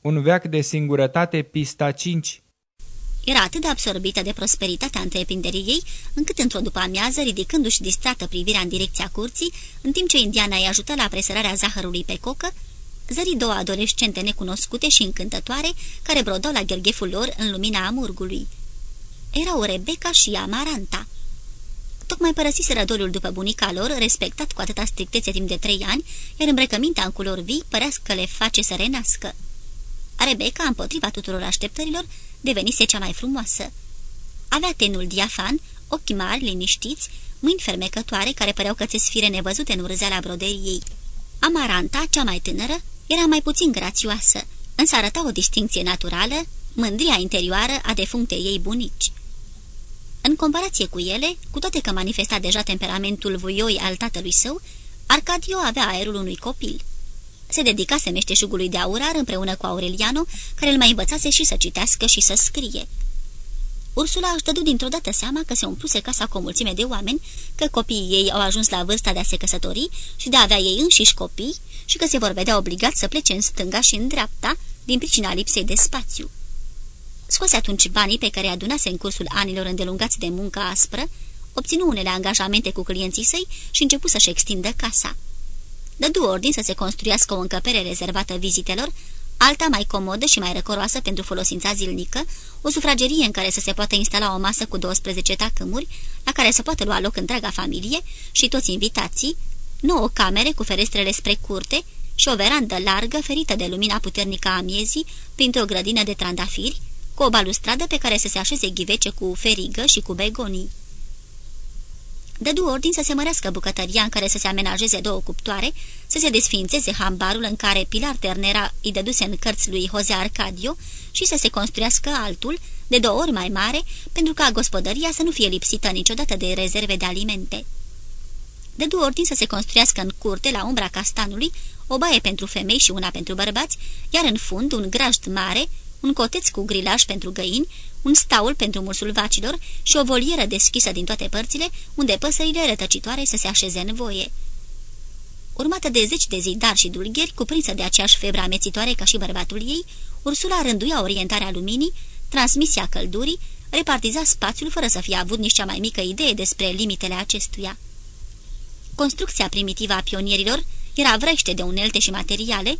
Un veac de singurătate, pista 5 Era atât de absorbită de prosperitatea întreprinderii ei, încât într-o după amiază, ridicându-și distrată privirea în direcția curții, în timp ce Indiana îi ajută la presărarea zahărului pe cocă, zări două adolescente necunoscute și încântătoare care brodau la ghergheful lor în lumina amurgului. Erau Rebecca și Amaranta. Tocmai părăsiseră dorul după bunica lor, respectat cu atâta strictețe timp de trei ani, iar îmbrăcămintea în culori vii părea că le face să renască. Rebecca, împotriva tuturor așteptărilor, devenise cea mai frumoasă. Avea tenul diafan, ochi mari, liniștiți, mâini fermecătoare care păreau că sfire nevăzute în urzeala broderiei. Amaranta, cea mai tânără, era mai puțin grațioasă, însă arăta o distinție naturală, mândria interioară a defunctei ei bunici. În comparație cu ele, cu toate că manifesta deja temperamentul voioi al tatălui său, Arcadio avea aerul unui copil. Se dedicase meșteșugului de aurar împreună cu Aureliano, care îl mai învățase și să citească și să scrie. Ursula își dădu dintr-o dată seama că se umpluse casa cu o mulțime de oameni, că copiii ei au ajuns la vârsta de a se căsători și de a avea ei înșiși copii și că se vor vedea obligați să plece în stânga și în dreapta din pricina lipsei de spațiu. Scoase atunci banii pe care adunase în cursul anilor îndelungați de muncă aspră, obținu unele angajamente cu clienții săi și începu să-și extindă casa. Dădu ordin să se construiască o încăpere rezervată vizitelor, alta mai comodă și mai răcoroasă pentru folosința zilnică, o sufragerie în care să se poată instala o masă cu 12 tacâmuri, la care să poată lua loc întreaga familie și toți invitații, nouă camere cu ferestrele spre curte și o verandă largă ferită de lumina puternică a miezii printr-o grădină de trandafiri, cu o balustradă pe care să se așeze ghivece cu ferigă și cu begonii. Dădu ordin să se mărească bucătăria în care să se amenajeze două cuptoare, să se desfințeze hambarul în care Pilar Ternera îi dăduse în cărți lui Jose Arcadio și să se construiască altul, de două ori mai mare, pentru ca gospodăria să nu fie lipsită niciodată de rezerve de alimente. Dădu ordin să se construiască în curte, la umbra castanului, o baie pentru femei și una pentru bărbați, iar în fund un grajd mare, un coteț cu grilaj pentru găini, un staul pentru mursul vacilor și o volieră deschisă din toate părțile, unde păsările rătăcitoare să se așeze în voie. Urmată de zeci de zidari și dulgheri, cuprinsă de aceeași febră amețitoare ca și bărbatul ei, Ursula rânduia orientarea luminii, transmisia căldurii, repartiza spațiul fără să fie avut nici cea mai mică idee despre limitele acestuia. Construcția primitivă a pionierilor era vrește de unelte și materiale,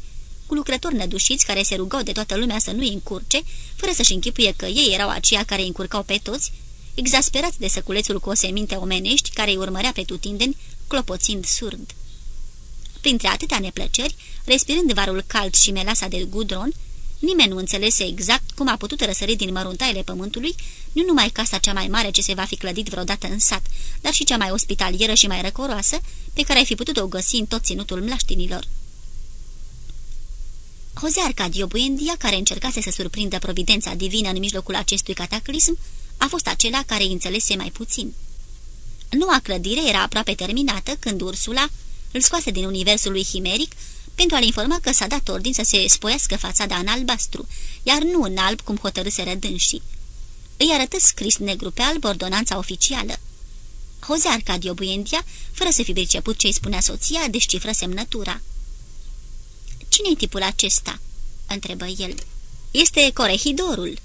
cu lucrători nădușiți care se rugau de toată lumea să nu-i încurce, fără să-și închipuie că ei erau aceia care îi încurcau pe toți, exasperați de săculețul cu oseminte omenești care îi urmărea pe tutindeni, clopoțind surd. Printre atâtea neplăceri, respirând varul cald și melasa de gudron, nimeni nu înțelese exact cum a putut răsări din măruntaile pământului, nu numai casa cea mai mare ce se va fi clădit vreodată în sat, dar și cea mai ospitalieră și mai răcoroasă, pe care ai fi putut-o găsi în tot ținutul mlaștinilor. Jose Arcadio Buendia, care încercase să surprindă providența divină în mijlocul acestui cataclism, a fost acela care îi înțelese mai puțin. Noua clădire era aproape terminată când Ursula îl scoase din universul lui Himeric pentru a-l informa că s-a dat ordin să se spoiască fațada în albastru, iar nu în alb cum hotărâse dânsii. Îi arătă scris negru pe alb ordonanța oficială. Jose Arcadio Buendia, fără să fi priceput ce îi spunea soția, descifră semnătura. Cine-i tipul acesta?" întrebă el. Este corehidorul,"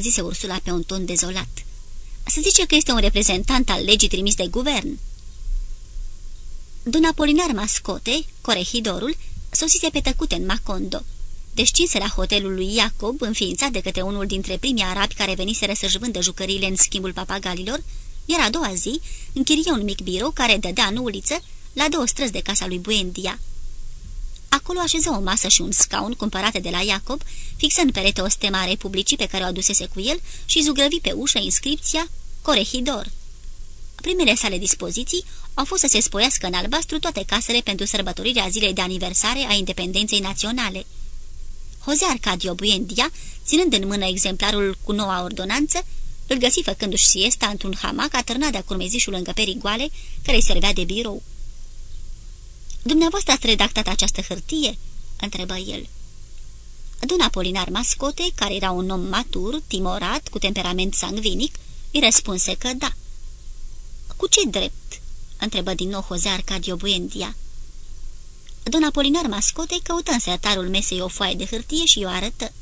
zise Ursula pe un ton dezolat. Se zice că este un reprezentant al legii trimis de guvern." Don Apolinar Mascote, corehidorul, sosise pe tăcute în Macondo. Descinse la hotelul lui Iacob, înființat de către unul dintre primii arabi care veniseră să-și vândă jucăriile în schimbul papagalilor, iar a doua zi închirie un mic birou care dădea în uliță, la două străzi de casa lui Buendia. Acolo așeză o masă și un scaun cumpărate de la Iacob, fixă în perete o stema a Republicii pe care o adusese cu el și zugrăvi pe ușă inscripția Corehidor. Primele sale dispoziții au fost să se spoiască în albastru toate casele pentru sărbătorirea zilei de aniversare a independenței naționale. Jose Arcadio Buendia, ținând în mână exemplarul cu noua ordonanță, îl găsi făcându-și siesta într-un hamac atârnat de-a curmezișul încăperii goale, care îi servea de birou. Dumneavoastră ați redactat această hârtie?" întrebă el. Don Apolinar Mascote, care era un om matur, timorat, cu temperament sangvinic, îi răspunse că da. Cu ce drept?" întrebă din nou Jose Arcadio Buendia. Don Apolinar Mascote căută în sertarul mesei o foaie de hârtie și o arătă.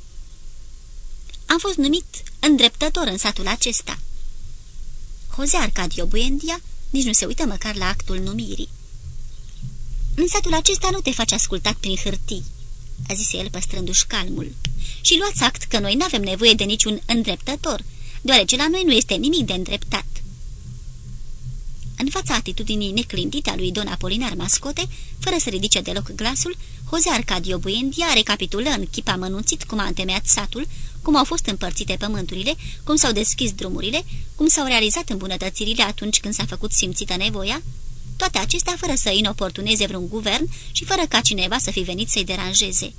Am fost numit îndreptător în satul acesta. Jose Arcadio Buendia nici nu se uită măcar la actul numirii. În satul acesta nu te faci ascultat prin hârtii, a zis el păstrându-și calmul. Și luați act că noi nu avem nevoie de niciun îndreptător, deoarece la noi nu este nimic de îndreptat. În fața atitudinii neclintite a lui Don Apolinar Mascote, fără să ridice deloc glasul, Jose Arcadio Buendia recapitulă în chip amănunțit cum a întemeiat satul, cum au fost împărțite pământurile, cum s-au deschis drumurile, cum s-au realizat îmbunătățirile atunci când s-a făcut simțită nevoia, toate acestea fără să inoportuneze vreun guvern și fără ca cineva să fi venit să-i deranjeze.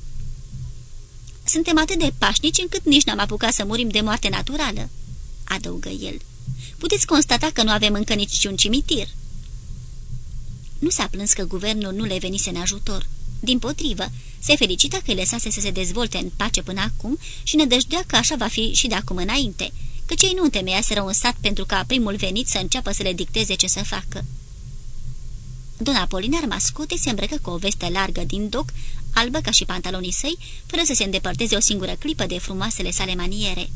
Suntem atât de pașnici încât nici n-am apucat să murim de moarte naturală," adăugă el. Puteți constata că nu avem încă nici un cimitir." Nu s-a plâns că guvernul nu le venise în ajutor. Din potrivă, se felicită că îi lăsase să se dezvolte în pace până acum și ne dăjdea că așa va fi și de acum înainte, că cei nu întemeiaseră un sat pentru ca primul venit să înceapă să le dicteze ce să facă. Don Apolinar Mascote se îmbrăcă cu o veste largă din doc, albă ca și pantalonii săi, fără să se îndepărteze o singură clipă de frumoasele sale maniere.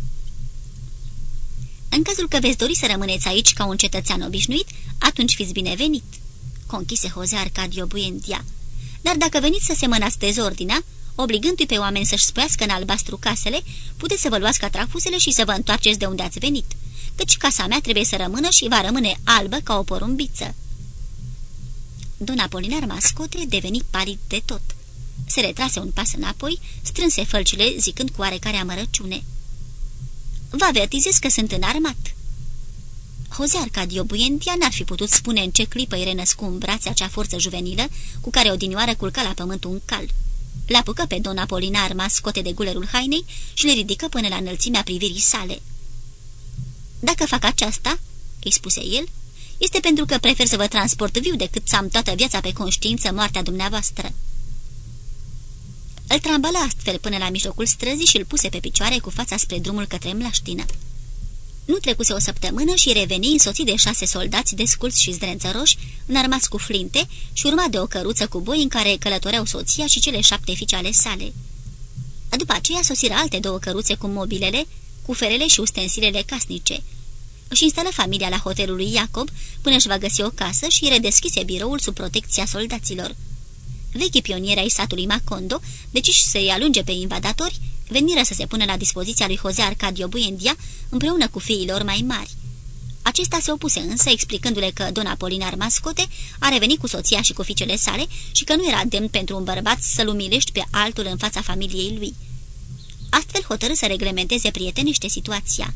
În cazul că veți dori să rămâneți aici ca un cetățean obișnuit, atunci fiți binevenit," conchise Jose Arcadio Buendia. Dar dacă veniți să semănați dezordinea, obligându-i pe oameni să-și spăiască în albastru casele, puteți să vă luați catrafusele și să vă întoarceți de unde ați venit, căci casa mea trebuie să rămână și va rămâne albă ca o porumbiță." Don Apolinar Mascote deveni palid de tot. Se retrase un pas înapoi, strânse fălcile, zicând cu oarecare amărăciune. Vă avertizez că sunt înarmat." Jose Arcadio Buendia n-ar fi putut spune în ce clipă îi renăscu în brațe acea forță juvenilă cu care odinioară culca la pământ un cal. L-apucă pe Don Apolinar mascote de gulerul hainei și le ridică până la înălțimea privirii sale. Dacă fac aceasta," îi spuse el, este pentru că prefer să vă transport viu decât să am toată viața pe conștiință moartea dumneavoastră." Îl trambălă astfel până la mijlocul străzii și îl puse pe picioare cu fața spre drumul către mlaștină. Nu trecuse o săptămână și reveni însoțit de șase soldați desculți și zdrențăroși, înarmați cu flinte și urma de o căruță cu boi în care călătoreau soția și cele șapte fiice ale sale. După aceea sosiră alte două căruțe cu mobilele, cu ferele și ustensilele casnice. Își instală familia la hotelul lui Iacob până își va găsi o casă și redeschise biroul sub protecția soldaților. Vechi pionieri ai satului Macondo, deciși să-i alunge pe invadatori, veniră să se pună la dispoziția lui Jose Arcadio Buendia împreună cu fiilor mai mari. Acesta se opuse însă, explicându-le că Don Apolinar Mascote a revenit cu soția și cu fiicele sale și că nu era demn pentru un bărbat să-l umilești pe altul în fața familiei lui. Astfel hotărâ să reglementeze prieteniște situația.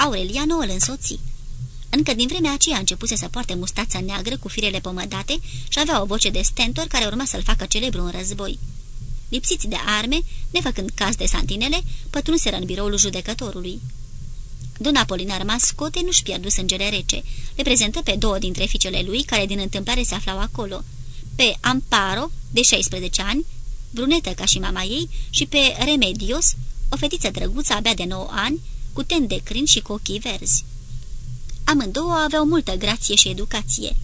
Aureliano îl însoții. Încă din vremea aceea începuse să poarte mustața neagră cu firele pomădate și avea o voce de stentor care urma să-l facă celebru în război. Lipsiți de arme, nefăcând caz de santinele, pătrunseră în biroul judecătorului. Don Apolinar Mascote nu-și pierdu sângele rece. Le prezentă pe două dintre fiicele lui, care din întâmplare se aflau acolo. Pe Amparo, de 16 ani, brunetă ca și mama ei, și pe Remedios, o fetiță drăguță abia de 9 ani, cu ten de crin și cu ochii verzi. Amândouă aveau multă grație și educație.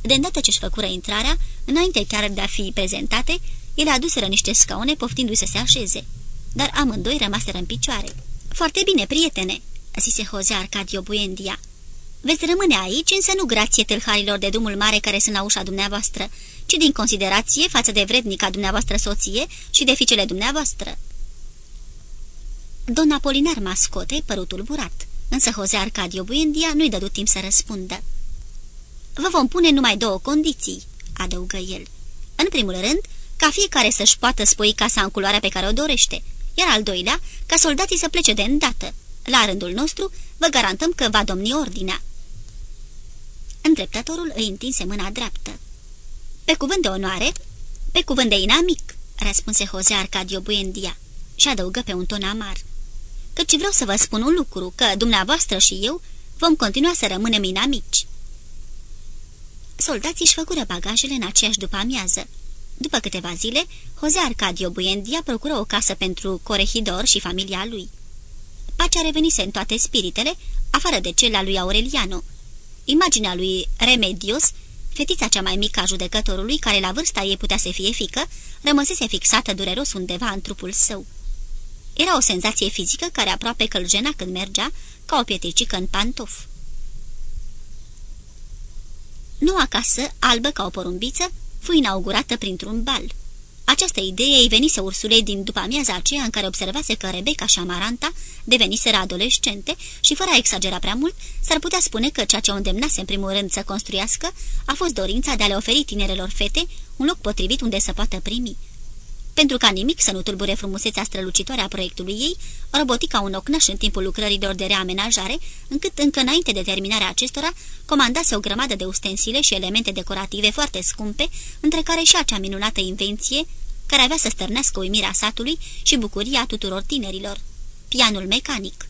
De îndată ce-și făcură intrarea, înainte chiar de a fi prezentate, ele aduseră niște scaune poftindu-i să se așeze, dar amândoi rămaseră în picioare. Foarte bine, prietene," zise Jose Arcadio Buendia. Veți rămâne aici, însă nu grație tâlharilor de drumul mare care sunt la ușa dumneavoastră, ci din considerație față de vrednica dumneavoastră soție și de fiicele dumneavoastră." Don Apolinar Mascote păru tulburat însă Jose Arcadio Buendia nu-i dădu timp să răspundă. Vă vom pune numai două condiții," adăugă el. În primul rând, ca fiecare să-și poată spui casa în culoarea pe care o dorește, iar al doilea, ca soldații să plece de îndată. La rândul nostru, vă garantăm că va domni ordinea." Îndreptătorul îi întinse mâna dreaptă. Pe cuvânt de onoare, pe cuvânt de inamic," răspunse Jose Arcadio Buendia și adăugă pe un ton amar căci vreau să vă spun un lucru, că dumneavoastră și eu vom continua să rămânem inamici. Soldații își făcură bagajele în aceeași după amiază. După câteva zile, Jose Arcadio Buendia procură o casă pentru Corehidor și familia lui. Pacea revenise în toate spiritele, afară de cel al lui Aureliano. Imaginea lui Remedios, fetița cea mai mică a judecătorului, care la vârsta ei putea să fie fică, rămăsese fixată dureros undeva în trupul său. Era o senzație fizică care aproape că îl jena când mergea, ca o pietricică în pantof. Noua casă, albă ca o porumbiță, fu inaugurată printr-un bal. Această idee îi venise ursulei din după amiaza aceea în care observase că Rebecca și Amaranta deveniseră adolescente și, fără a exagera prea mult, s-ar putea spune că ceea ce o îndemnase în primul rând să construiască a fost dorința de a le oferi tinerelor fete un loc potrivit unde să poată primi. Pentru ca nimic să nu tulbure frumusețea strălucitoare a proiectului ei, robotica un ocnăș în timpul lucrărilor de reamenajare, încât încă înainte de terminarea acestora, comandase o grămadă de ustensile și elemente decorative foarte scumpe, între care și acea minunată invenție, care avea să stărnească uimirea satului și bucuria tuturor tinerilor. Pianul mecanic.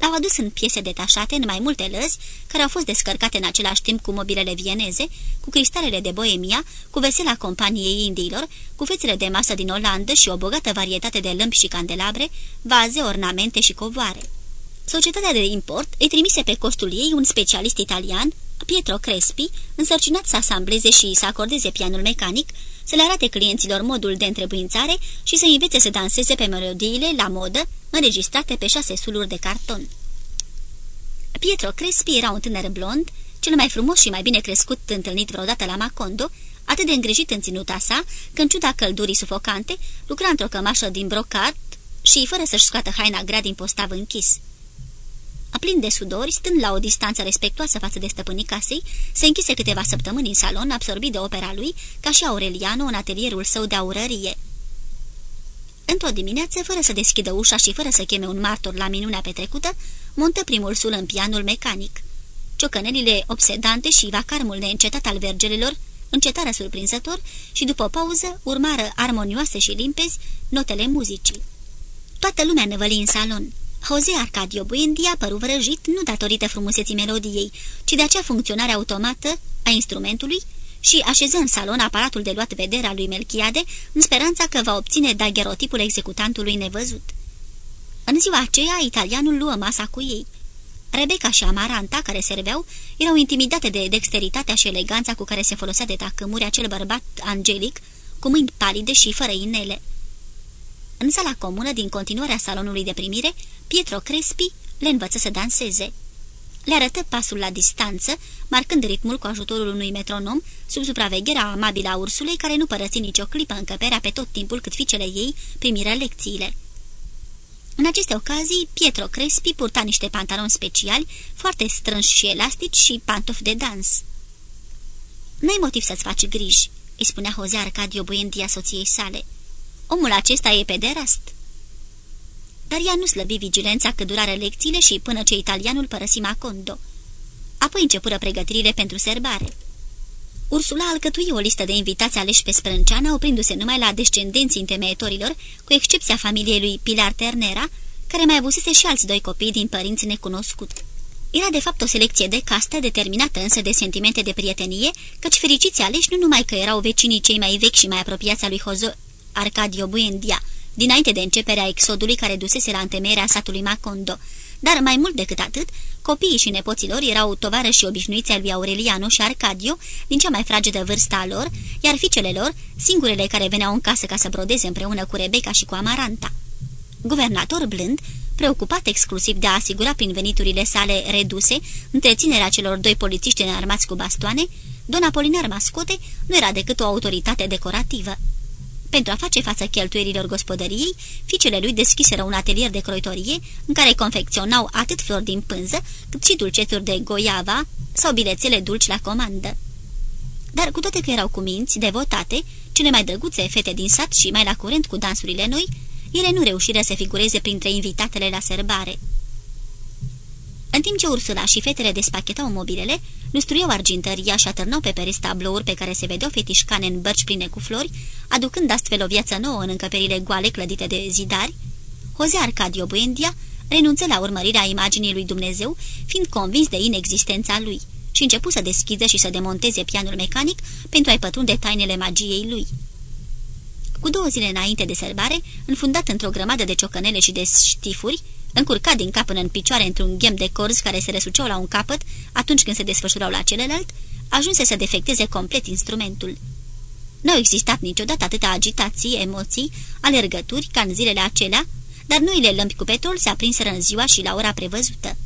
L-au adus în piese detașate în mai multe lăzi, care au fost descărcate în același timp cu mobilele vieneze, cu cristalele de boemia, cu vesela companiei indiilor, cu fețele de masă din Olandă și o bogată varietate de lămpi și candelabre, vaze, ornamente și covoare. Societatea de import îi trimise pe costul ei un specialist italian, Pietro Crespi, însărcinat să asambleze și să acordeze pianul mecanic, să le arate clienților modul de întrebuințare și să învețe să danseze pe melodiile la modă, înregistrate pe șase suluri de carton. Pietro Crespi era un tânăr blond, cel mai frumos și mai bine crescut întâlnit vreodată la Macondo, atât de îngrijit în ținuta sa, că în ciuda căldurii sufocante, lucra într-o cămașă din brocat și, fără să-și scoată haina grea din postav închis. Plin de sudori, stând la o distanță respectuoasă față de stăpânii casei, se închise câteva săptămâni în salon, absorbit de opera lui, ca și Aureliano în atelierul său de aurărie. Într-o dimineață, fără să deschidă ușa și fără să cheme un martor la minunea petrecută, montă primul sul în pianul mecanic. Ciocănelile obsedante și vacarmul neîncetat al vergelelor încetară surprinzător și, după o pauză, urmară armonioase și limpezi notele muzicii. Toată lumea năvăli în salon. Jose Arcadio Buendia păru vrăjit nu datorită frumuseții melodiei, ci de acea funcționare automată a instrumentului și așeză în salon aparatul de luat vedere al lui Melchiade în speranța că va obține dagherotipul executantului nevăzut. În ziua aceea, italianul luă masa cu ei. Rebecca și Amaranta, care serveau, erau intimidate de dexteritatea și eleganța cu care se folosea de tacâmuri acel bărbat angelic, cu mâini palide și fără inele. În sala comună din continuarea salonului de primire, Pietro Crespi le învăță să danseze. Le arătă pasul la distanță, marcând ritmul cu ajutorul unui metronom, sub supravegherea amabilă a ursulei, care nu părăsi nicio clipă încăperea pe tot timpul cât fiicele ei primiră lecțiile. În aceste ocazii, Pietro Crespi purta niște pantaloni speciali, foarte strânși și elastici și pantofi de dans. N-ai motiv să-ți faci griji," îi spunea Jose Arcadio Buendia soției sale. Omul acesta e pederast." Dar ea nu slăbi vigilența cât durare lecțiile și până ce italianul părăsi Macondo. Apoi începură pregătirile pentru serbare. Ursula alcătui o listă de invitați aleși pe sprânceană, oprindu-se numai la descendenții întemeietorilor, cu excepția familiei lui Pilar Ternera, care mai avusese și alți doi copii din părinți necunoscuți. Era de fapt o selecție de castă, determinată însă de sentimente de prietenie, căci fericiții aleși nu numai că erau vecinii cei mai vechi și mai apropiați a lui Hozo Arcadio Buendia, dinainte de începerea exodului care dusese la întemeierea satului Macondo, dar mai mult decât atât, copiii și nepoților erau și obișnuiți al lui Aureliano și Arcadio, din cea mai fragedă vârstă a lor, iar fiicele lor, singurele care veneau în casă ca să brodeze împreună cu Rebecca și cu Amaranta. Guvernator blând, preocupat exclusiv de a asigura prin veniturile sale reduse întreținerea celor doi polițiști înarmați cu bastoane, Don Apolinar Mascote nu era decât o autoritate decorativă. Pentru a face față cheltuierilor gospodăriei, fiicele lui deschiseră un atelier de croitorie în care confecționau atât flori din pânză, cât și dulcețuri de goiava sau bilețele dulci la comandă. Dar cu toate că erau cuminți, devotate, cele mai drăguțe fete din sat și mai la curent cu dansurile noi, ele nu reușiră să figureze printre invitatele la serbare. În timp ce Ursula și fetele despachetau mobilele, lustruiau argintăria și atârnau pe pereți tablouri pe care se vedeau fetișcane în bărci pline cu flori, aducând astfel o viață nouă în încăperile goale clădite de zidari, Jose Arcadio Buendia renunță la urmărirea imaginii lui Dumnezeu, fiind convins de inexistența lui, și începu să deschidă și să demonteze pianul mecanic pentru a-i pătrunde tainele magiei lui. Cu două zile înainte de sărbare, înfundat într-o grămadă de ciocănele și de știfuri, încurcat din cap până în picioare într-un ghem de corzi care se răsuceau la un capăt atunci când se desfășurau la celălalt, ajunse să defecteze complet instrumentul. Nu au existat niciodată atâtea agitații, emoții, alergături ca în zilele acelea, dar noile lămpi cu petrol se aprinseră în ziua și la ora prevăzută.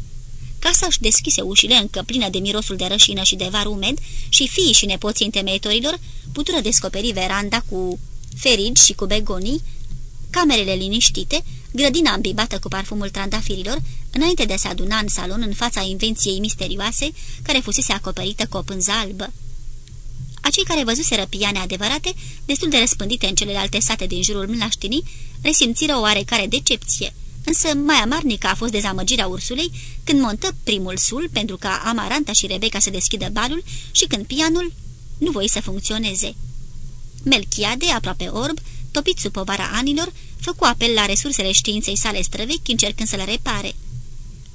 Casa își deschise ușile încă plină de mirosul de rășină și de var umed și fiii și nepoții întemeitorilor putură descoperi veranda cu ferigi și cu begonii, camerele liniștite, grădina îmbibată cu parfumul trandafirilor, înainte de a se aduna în salon în fața invenției misterioase care fusese acoperită cu o pânză albă. Acei care văzuseră piane adevărate, destul de răspândite în celelalte sate din jurul mlaștinii, resimțiră o oarecare decepție, însă mai amarnică a fost dezamăgirea ursulei când montă primul sul pentru ca Amaranta și Rebecca să deschidă balul și când pianul nu voi să funcționeze. Melchiade, aproape orb, topit sub povara anilor, făcu apel la resursele științei sale străvechi încercând să le repare.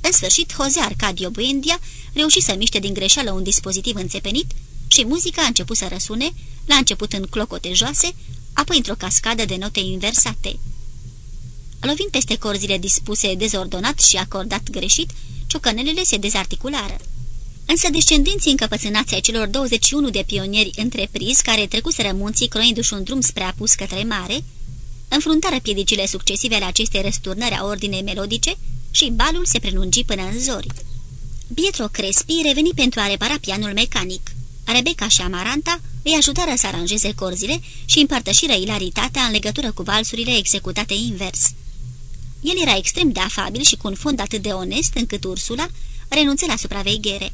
În sfârșit, Jose Arcadio Buendia reuși să miște din greșeală un dispozitiv înțepenit și muzica a început să răsune, la început în clocote joase, apoi într-o cascadă de note inversate. Lovind peste corzile dispuse dezordonat și acordat greșit, ciocănelele se dezarticulară. Însă descendenții încăpățânați ai celor 21 de pionieri întreprizi care trecuseră munții croindu-și un drum spre apus către mare, înfruntară piedicile succesive ale acestei răsturnări a ordinei melodice și balul se prelungi până în zori. Pietro Crespi reveni pentru a repara pianul mecanic. Rebecca și Amaranta îi ajutară să aranjeze corzile și împărtășiră ilaritatea în legătură cu valsurile executate invers. El era extrem de afabil și cu un fond atât de onest încât Ursula renunță la supraveghere.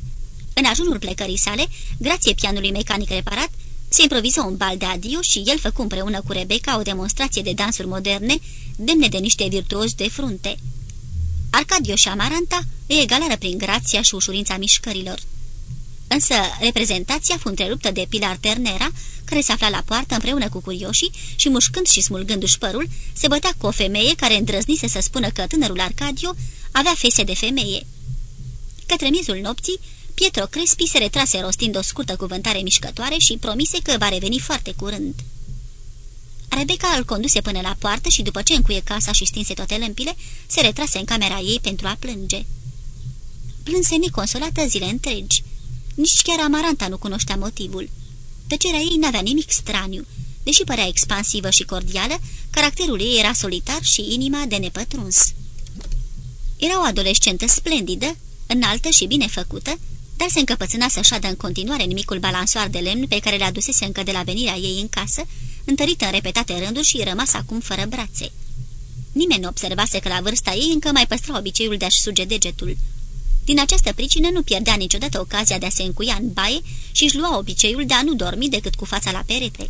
În ajunul plecării sale, grație pianului mecanic reparat, se improviză un bal de adio și el făcu împreună cu Rebecca o demonstrație de dansuri moderne, demne de niște virtuoși de frunte. Arcadio și Amaranta îi egalară prin grația și ușurința mișcărilor. Însă reprezentația fu întreruptă de Pilar Ternera, care se afla la poartă împreună cu curioșii și, mușcând și smulgându-și părul, se bătea cu o femeie care îndrăznise să spună că tânărul Arcadio avea fese de femeie. Către miezul nopții, Pietro Crespi se retrase rostind o scurtă cuvântare mișcătoare și promise că va reveni foarte curând. Rebecca îl conduse până la poartă și după ce încuie casa și stinse toate lămpile, se retrase în camera ei pentru a plânge. Plânse neconsolată zile întregi. Nici chiar Amaranta nu cunoștea motivul. Tăcerea ei n-avea nimic straniu. Deși părea expansivă și cordială, caracterul ei era solitar și inima de nepătruns. Era o adolescentă splendidă, înaltă și bine făcută, dar se încăpățâna să șadă în continuare nimicul balansoar de lemn pe care le adusese încă de la venirea ei în casă, întărită în repetate rânduri și rămas acum fără brațe. Nimeni nu observase că la vârsta ei încă mai păstra obiceiul de a-și suge degetul. Din această pricină nu pierdea niciodată ocazia de a se încuia în baie și își lua obiceiul de a nu dormi decât cu fața la perete.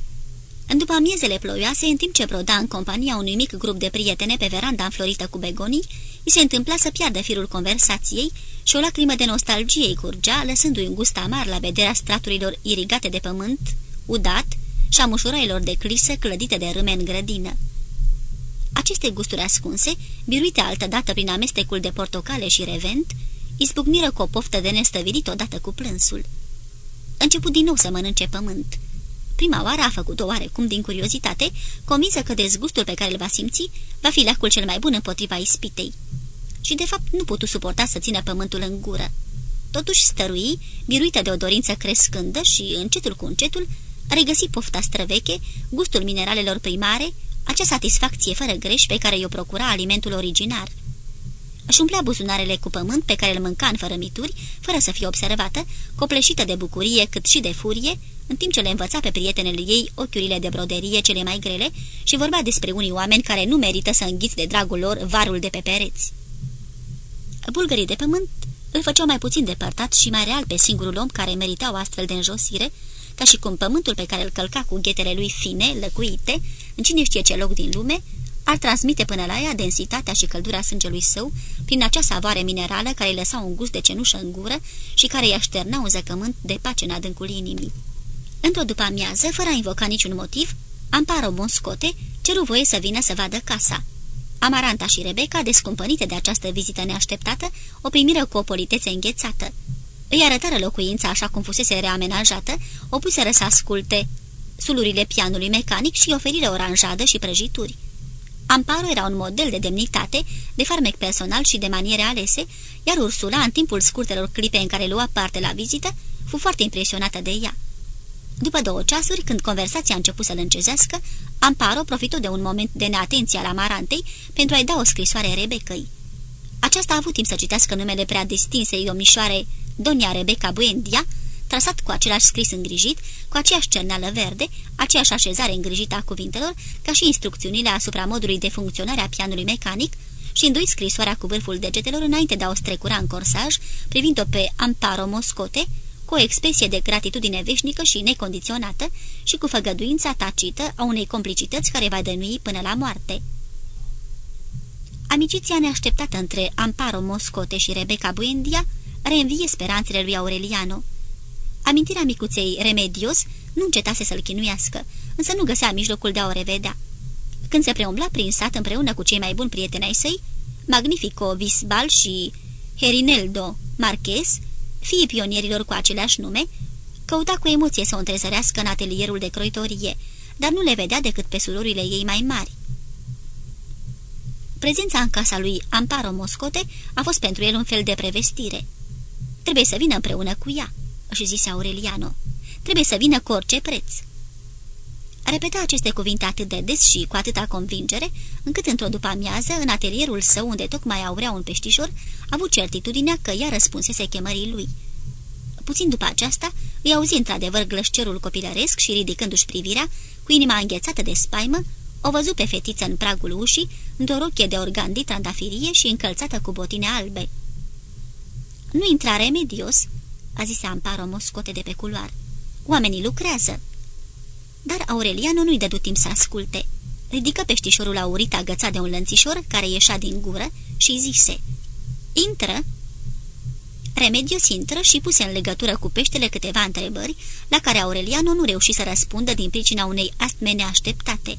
În după amiezele ploioase, în timp ce broda în compania unui mic grup de prietene pe veranda înflorită cu begonii, îi se întâmpla să piardă firul conversației și o lacrimă de nostalgie îi curgea, lăsându-i un gust amar la vederea straturilor irigate de pământ, udat, și a mușuroilor de clisă clădite de râme în grădină. Aceste gusturi ascunse, biruite altădată prin amestecul de portocale și revent, izbucniră cu o poftă de nestăvilit odată cu plânsul. Început din nou să mănânce pământ. Prima oară a făcut-o oarecum din curiozitate, convinsă că dezgustul pe care îl va simți va fi lacul cel mai bun împotriva ispitei. Și de fapt nu putu suporta să țină pământul în gură. Totuși stărui, biruită de o dorință crescândă și, încetul cu încetul, regăsi pofta străveche, gustul mineralelor primare, acea satisfacție fără greș pe care i-o procura alimentul originar. Își umplea buzunarele cu pământ pe care îl mânca în fără mituri, fără să fie observată, copleșită de bucurie cât și de furie, în timp ce le învăța pe prietenele ei ochiurile de broderie cele mai grele și vorbea despre unii oameni care nu merită să înghiți de dragul lor varul de pe pereți. Bulgării de pământ îl făceau mai puțin depărtat și mai real pe singurul om care merita o astfel de înjosire, ca și cum pământul pe care îl călca cu ghetele lui fine, lăcuite, în cine știe ce loc din lume, ar transmite până la ea densitatea și căldura sângelui său, prin acea savoare minerală care îi lăsa un gust de cenușă în gură și care i-a șterna un zăcământ de pace în adâncul inimii. Într-o după-amiază, fără a invoca niciun motiv, Amparo Monscote ceru voie să vină să vadă casa. Amaranta și Rebecca, descumpănite de această vizită neașteptată, o primiră cu o politețe înghețată. Îi arătară locuința așa cum fusese reamenajată, o puseră să asculte sulurile pianului mecanic și oferire oranjadă și prăjituri. Amparo era un model de demnitate, de farmec personal și de maniere alese, iar Ursula, în timpul scurtelor clipe în care lua parte la vizită, fu foarte impresionată de ea. După două ceasuri, când conversația a început să-l încezească, Amparo profită de un moment de neatenție al Amarantei pentru a-i da o scrisoare Rebecăi. Aceasta a avut timp să citească numele prea distinsei omișoare Donia Rebecca Buendia, trasat cu același scris îngrijit, cu aceeași cerneală verde, aceeași așezare îngrijită a cuvintelor, ca și instrucțiunile asupra modului de funcționare a pianului mecanic, și îndoi scrisoarea cu vârful degetelor înainte de a o strecura în corsaj, privind-o pe Amparo Moscote, cu o expresie de gratitudine veșnică și necondiționată și cu făgăduința tacită a unei complicități care va dănui până la moarte. Amiciția neașteptată între Amparo Moscote și Rebecca Buendia reînvie speranțele lui Aureliano. Amintirea micuței Remedios nu încetase să-l chinuiască, însă nu găsea mijlocul de a o revedea. Când se preumbla prin sat împreună cu cei mai buni prieteni ai săi, Magnifico Visbal și Herineldo Marquez, fiii pionierilor cu aceleași nume, căuta cu emoție să o întrezărească în atelierul de croitorie, dar nu le vedea decât pe surorile ei mai mari. Prezența în casa lui Amparo Moscote a fost pentru el un fel de prevestire. Trebuie să vină împreună cu ea, își zise Aureliano. Trebuie să vină cu orice preț. Repeta aceste cuvinte atât de des și cu atâta convingere, încât într-o după-amiază, în atelierul său, unde tocmai aurea un peștișor, a avut certitudinea că ea răspunsese chemării lui. Puțin după aceasta, îi auzi într-adevăr glășcerul copilăresc și, ridicându-și privirea, cu inima înghețată de spaimă, o văzu pe fetiță în pragul ușii, într-o rochie de organdi trandafirie și încălțată cu botine albe. Nu intra remedios," a zis Amparo Moscote de pe culoar. Oamenii lucrează." Dar Aureliano nu-i dădu timp să asculte. Ridică peștișorul aurit agățat de un lănțișor care ieșea din gură și zise Intră!" Remedios intră și puse în legătură cu peștele câteva întrebări, la care Aureliano nu reuși să răspundă din pricina unei astme neașteptate.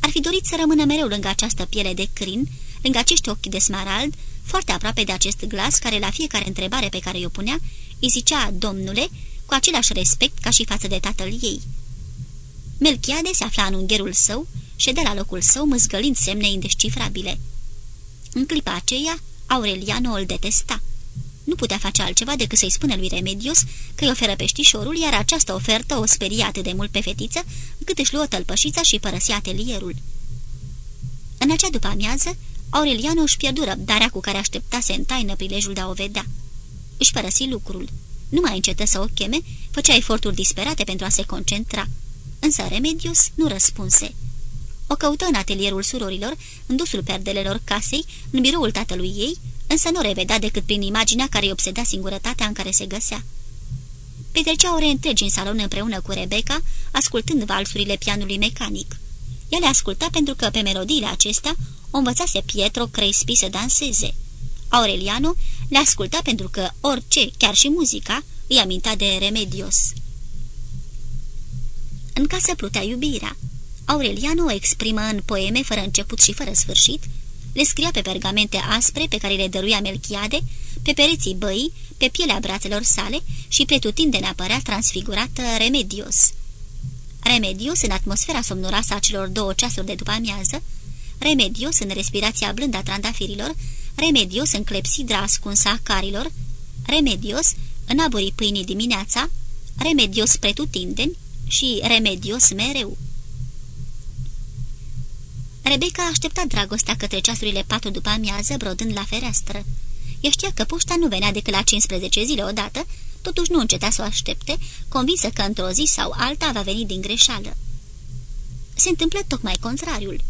Ar fi dorit să rămână mereu lângă această piele de crin, lângă acești ochi de smarald, foarte aproape de acest glas care la fiecare întrebare pe care o punea, îi zicea domnule, cu același respect ca și față de tatăl ei. Melchiade se afla în ungherul său, ședea la locul său măzgălind semne indescifrabile. În clipa aceea, Aureliano îl detesta. Nu putea face altceva decât să-i spună lui Remedios că îi oferă peștișorul, iar această ofertă o speria atât de mult pe fetiță, încât își luă tălpășița și părăsi atelierul. În acea după amiază, Aureliano își pierdu răbdarea cu care așteptase în taină prilejul de a o vedea. Își părăsi lucrul. Nu mai încetă să o cheme, făcea eforturi disperate pentru a se concentra. Însă Remedius nu răspunse. O căută în atelierul surorilor, în dusul perdelelor casei, în biroul tatălui ei, însă nu revedea decât prin imaginea care îi obsedea singurătatea în care se găsea. Petrecea ore întregi în salon împreună cu Rebecca, ascultând valsurile pianului mecanic. El le asculta pentru că pe melodiile acestea o învățase Pietro Crespi să danseze. Aureliano le asculta pentru că orice, chiar și muzica, îi aminta de Remedios. În casă plutea iubirea. Aureliano o exprimă în poeme fără început și fără sfârșit, le scria pe pergamente aspre pe care le dăruia Melchiade, pe pereții băii, pe pielea brațelor sale și pretutindene apărea transfigurată Remedios. Remedios în atmosfera somnoroasă a celor două ceasuri de după amiază, Remedios în respirația blândă a trandafirilor, Remedios în clepsidra ascunsă a carilor, Remedios în aburii pâinii dimineața, Remedios pretutindeni și Remedios mereu. Rebecca aștepta dragostea către ceasurile patru după amiază, brodând la fereastră. Ea știa că poșta nu venea decât la 15 zile odată, totuși nu înceta să o aștepte, convinsă că într-o zi sau alta va veni din greșeală. Se întâmplă tocmai contrariul.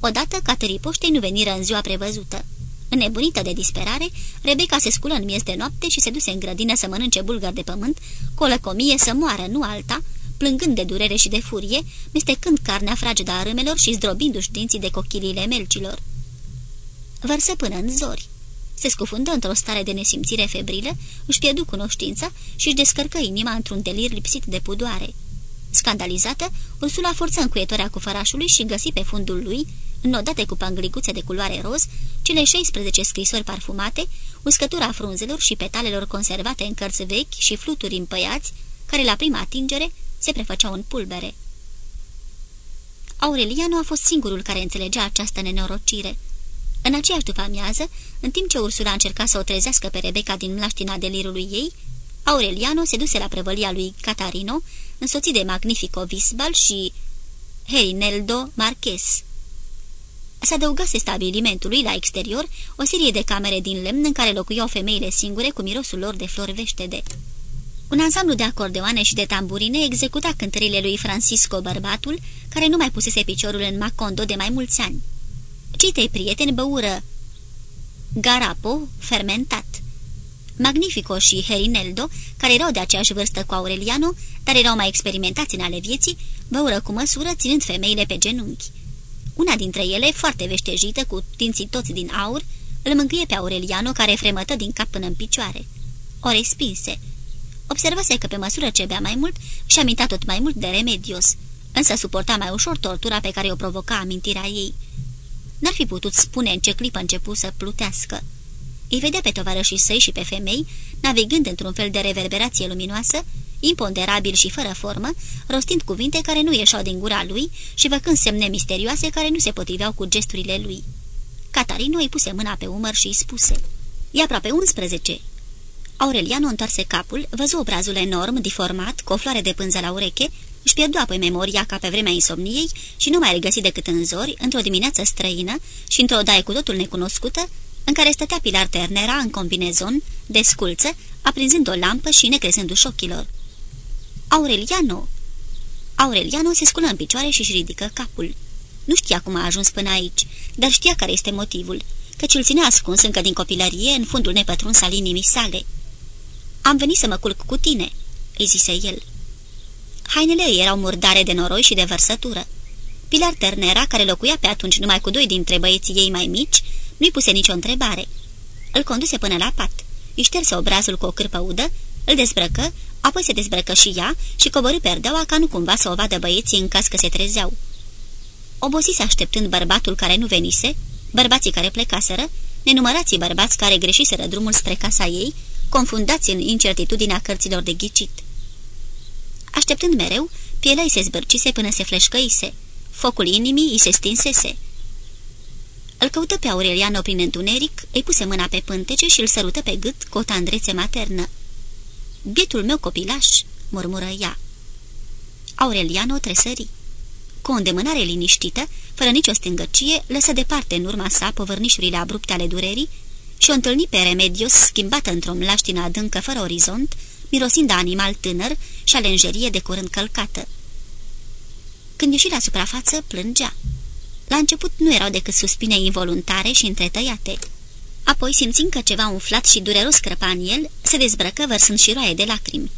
Odată, caterii poștei nu veniră în ziua prevăzută. Înnebunită de disperare, Rebecca se sculă în miez de noapte și se duse în grădină să mănânce bulgări de pământ, cu o lăcomie să moară, nu alta, plângând de durere și de furie, mestecând carnea fragedă a râmelor și zdrobindu-și dinții de cochiliile melcilor. Vărsă până în zori. Se scufundă într-o stare de nesimțire febrilă, își pierdu cunoștința și își descărcă inima într-un delir lipsit de pudoare. Scandalizată, Ursula forță încuietoarea cu fărașului și găsi pe fundul lui, înodate cu pangliguțe de culoare roz, cele 16 scrisori parfumate, uscătura frunzelor și petalelor conservate în cărți vechi și fluturi împăiați, care la prima atingere se prefăceau în pulbere. Aureliano a fost singurul care înțelegea această nenorocire. În aceeași după amiază, în timp ce Ursula încerca să o trezească pe Rebecca din mlaștina delirului ei, Aureliano se duse la prăvălia lui Catarino, însoțit de Magnifico Visbal și Herineldo Marquez. Se adăugase stabilimentului la exterior o serie de camere din lemn în care locuiau femeile singure cu mirosul lor de flori veștede. Un ansamblu de acordeoane și de tamburine executa cântările lui Francisco Bărbatul, care nu mai pusese piciorul în Macondo de mai mulți ani. Cei trei prieteni băură Garapo, fermentat. Magnifico și Herineldo, care erau de aceeași vârstă cu Aureliano, dar erau mai experimentați în ale vieții, băură cu măsură, ținând femeile pe genunchi. Una dintre ele, foarte veștejită, cu dinții toți din aur, îl mângâie pe Aureliano, care fremătă din cap până în picioare. O respinse. Observase că pe măsură ce bea mai mult, și aminta tot mai mult de remedios, însă suporta mai ușor tortura pe care o provoca amintirea ei. N-ar fi putut spune în ce clipă începu să plutească. Îi vedea pe tovarășii săi și pe femei, navigând într-un fel de reverberație luminoasă, imponderabil și fără formă, rostind cuvinte care nu ieșau din gura lui și făcând semne misterioase care nu se potriveau cu gesturile lui. Catarino îi puse mâna pe umăr și îi spuse, E aproape 11." Aureliano întoarse capul, văzu obrazul enorm, deformat, cu o floare de pânză la ureche, își pierdu apoi memoria ca pe vremea insomniei și nu mai regăsi decât în zori, într-o dimineață străină și într-o daie cu totul necunoscută, în care stătea Pilar Ternera în combinezon, de sculță, aprinzând o lampă și necrezându-și ochilor. Aureliano! Aureliano se sculă în picioare și își ridică capul. Nu știa cum a ajuns până aici, dar știa care este motivul, căci îl ținea ascuns încă din copilărie în fundul nepătruns al inimii sale. Am venit să mă culc cu tine," îi zise el. Hainele ei erau murdare de noroi și de vărsătură. Pilar Ternera, care locuia pe atunci numai cu doi dintre băieții ei mai mici, nu-i puse nicio întrebare. Îl conduse până la pat, îi șterse obrazul cu o cârpă udă, îl dezbrăcă, apoi se dezbrăcă și ea și coborâ perdeaua ca nu cumva să o vadă băieții în caz că se trezeau. Obosise așteptând bărbatul care nu venise, bărbații care plecaseră, nenumărații bărbați care greșiseră drumul spre casa ei, confundați în incertitudinea cărților de ghicit. Așteptând mereu, pielea se zbârcise până se fleșcăise. Focul inimii îi se stinsese. Îl căută pe Aureliano prin întuneric, îi puse mâna pe pântece și îl sărută pe gât cu o tandrețe maternă. Bietul meu copilaș!" murmură ea. Aureliano tresări. Cu o îndemânare liniștită, fără nicio stângăcie, lăsă departe în urma sa povărnișurile abrupte ale durerii și o întâlni pe Remedios schimbată într-o mlaștină adâncă fără orizont, mirosind de animal tânăr și alenjerie de curând călcată. Când ieși la suprafață, plângea. La început nu erau decât suspine involuntare și întretăiate. Apoi, simțind că ceva umflat și dureros crăpa în el, se dezbrăcă vărsând și roaie de lacrimi.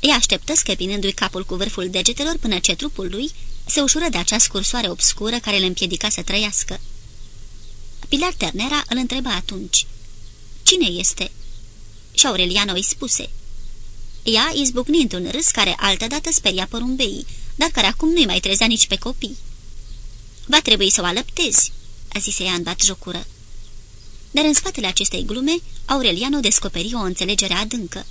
Ea așteptă scăpinându-i capul cu vârful degetelor până ce trupul lui se ușură de acea scursoare obscură care îl împiedica să trăiască. Pilar Ternera îl întreba atunci. Cine este?" Și Aureliano îi spuse. Ea izbucni într-un râs care altădată speria porumbeii, dar care acum nu-i mai trezea nici pe copii. Va trebui să o alăptezi," a zise ea în bat jocură. Dar în spatele acestei glume, Aureliano descoperi o înțelegere adâncă.